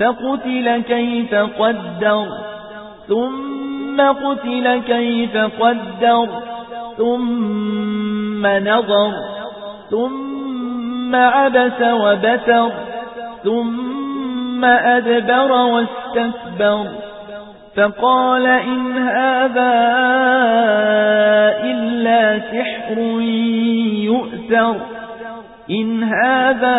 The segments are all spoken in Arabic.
فقتل كيف قدر ثم قتل كيف قدر ثم نظر ثم عبس وبسر ثم أدبر واستكبر. فقال إن هذا إلا سحر يؤثر إن هذا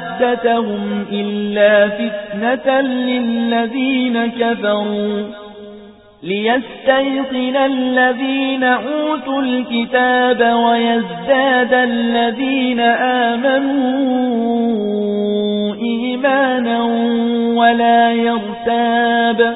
عدتهم إلا فتنة للذين كفروا ليستيقن الذين أوتوا الكتاب ويزداد الذين آمنوا إيمانا ولا يرتاب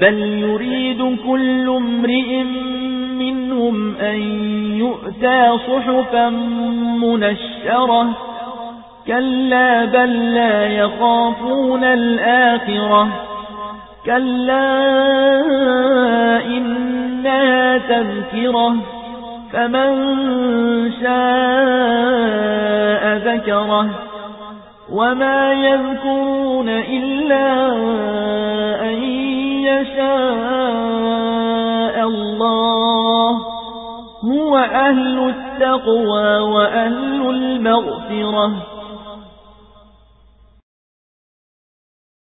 بل يريد كل امرئ منهم أن يؤتى صحفا منشرة كلا بل لا يخافون الآخرة كلا إنها تذكرة فمن شاء ذكره وما يذكرون إلا أن يشاء الله هو أهل التقوى وأهل المغفرة